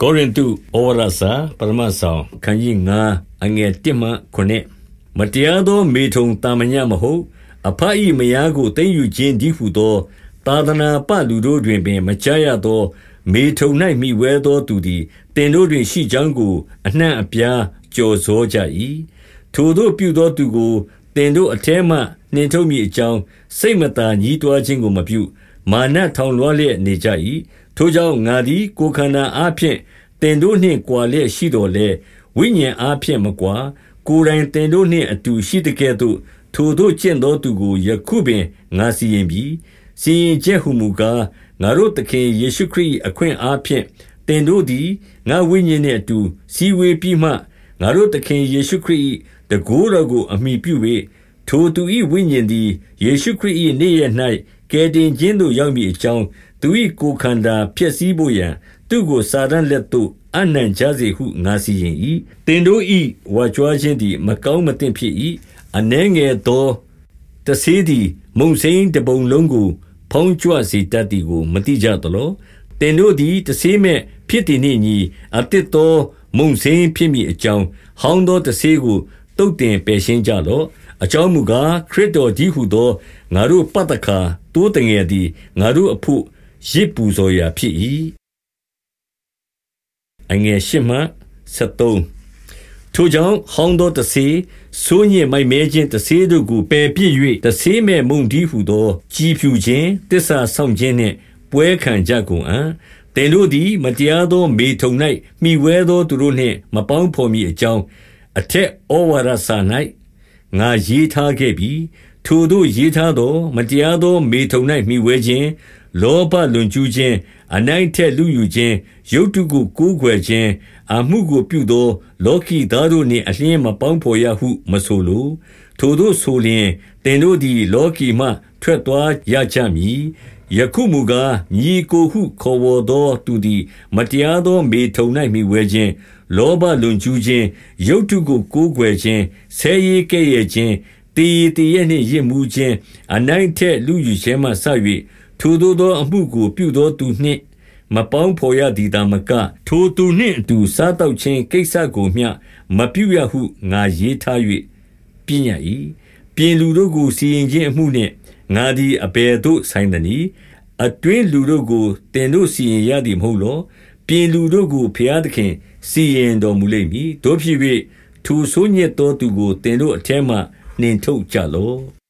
ကောရိန္သုဩဝါဒစာပထမဆောင်ခန်းကြီး9အငယ်1မှ9မတရားသောမေထုံတာမညမဟုတ် အဖအီမယားကိုသိမ့်ယူခြင်းဒီဟုသော သာသနာပလူတို့တွင်ပင် မကြားရသော မေထုံ၌မိဝဲသောသူသည်တင်တို့တွင်ရှိကြောင်းကိုအနှံ့အပြားကြော်စောကြ၏ထိုတို့ပြုသောသူကိုတင်တို့အထဲမှနှင်ထုတ်မိအကြောင်းစိတ်မသာညှိတွားခြင်းကိုမပြု မာနထောင်လွှားလျက်နေကြ၏ထိုကြောင့်ငါသည်ကိုယ်ခန္ဓာအားဖြင့်တင်တို့နှင့်ကွာလျက်ရှိတော်လဲဝိညာဉ်အားဖြင့်မကွာကိုယ်တိုင်တင်တို့နှင့်အတူရှိတဲ့ကဲ့သို့ထိုတို့ကျင့်သောသူကိုယခုပင်ငါစီရင်ပြီးစီရင်ချက်ဟုမူကားငါတို့သခင်ယေရှုခရစ်အခွင့်အားဖြင့်တင်တို့သည်ငါဝိညာဉ်နှင့်အတူစီဝေပြီးမှငါတို့သခင်ယေရှုခရစ်တကိုးတော်ကိုအမိပြု၍ ထိုသူ၏ဝိညာဉ်သည် ယေရှုခရစ်၏နေ့ရက်၌ကယ်တင်ခြင်းသို့ ရောက်မည်အကြောင်း သူ၏ကိုယ်ခန္ဓာ ဖျက်ဆီးဖို့ရန်သူ့ကို စာတန်လက်သို့အနှံ့ကြစေဟု ငါစီရင်၏တင်တို့၏ဝါကြွားခြင်းသည် မကောင်းမသင့်ဖြစ်၏အနှဲငယ်သော တဆေးသည် မုံစိန်တပုံလုံးကိုဖုံးကြွစေတတ်သည်ကိုမတိကြသလောတင်တို့သည် တဆေးမဲ့ဖြစ်တည်နှင့်ညီအတစ်သော မုံစိန်ဖြစ်မိအကြောင်း ဟောင်းသောတဆေးကိုတုတ်တင်ပယ်ရှင်းကြလော့ အကြောင်းမူကားခရစ်တော်ကြီးဟုသောငါတို့ပတ္တခါတိုးတငယ်သည်ငါတို့အဖို့ရစ်ပူဇော်ရာဖြစ်၏အငယ်ရှမှ73ထိုကြောင့်ဟောင်းသောတဆေးဆိုးညစ်မိုက်မဲခြင်းတဆေးတို့ကိုပယ်ပြစ်၍တဆေးမဲ့မုန်ဒီဟုသောကြည်ဖြူခြင်းတစ္ဆာဆောင်ခြင်းနှင့်ပွဲခံကြကုန်အံ့တင်တို့သည်မတရားသောမေထုံ၌မိဝဲသောသူတို့နှင့်မပေါင်းဖော်မီအကြောင်းအထက်ဩဝါဒစာ၌ ငါရေးထားခဲ့ပြီထိုတို့ရေးထားသော မတရားသော မေထုံ၌မိဝဲခြင်း လောဘလွန်ကျူးခြင်း အနိုင်ထက်လူယူခြင်းရုတ်တုကိုကိုးကွယ်ခြင်းအမှုကိုပြုသော လောကီသားတို့နှင့်အလျင်းမပေါင်းဖော်ရဟုမဆိုလိုထိုတို့ဆိုလျင်တင်တို့သည် လောကီမှ ထွက်သွားရကြမည်ယခုမူကားညီကိုဟုခေါ်ဝေါ်သောသူသည် မတရားသောမေထုံ၌မိဝဲခြင်းလောဘလွန်ကျူးခြင်းရုတ်တုကိုကိုးကွယ်ခြင်းဆဲရီကဲ့ရဲ့ခြင်းတည်တည်ရဲ့နှင့်ရစ်မှုခြင်းအနိုင်ထက်လူယူခြင်းမှဆ၍ ထိုသို့သောအမှုကိုပြုသောသူနှင့် မပေါင်းဘော်ရသည်သာမက ထိုသူနှင့်အတူ စားတော့ခြင်းကိစ္စကိုမျှ မပြုရဟု ငါရေးထား၍ပြညတ်၏ပြင်လူတို့ကို စီရင်ခြင်းအမှုနှင့် ငါသည် အဘယ်သို့ဆိုင်သနည်း အတွင်းလူတို့ကိုတင်တို့စီရင်ရသည် မဟုတ်လော ပြင်လူတို့ကိုဖျားသခင် စီရင်တော်မူလိမ့်မည်တို့ဖြစ်၍ထိုဆိုးညစ်သောသူကိုတင်တို့အထက်မှ နှင်ထုတ်ကြလော့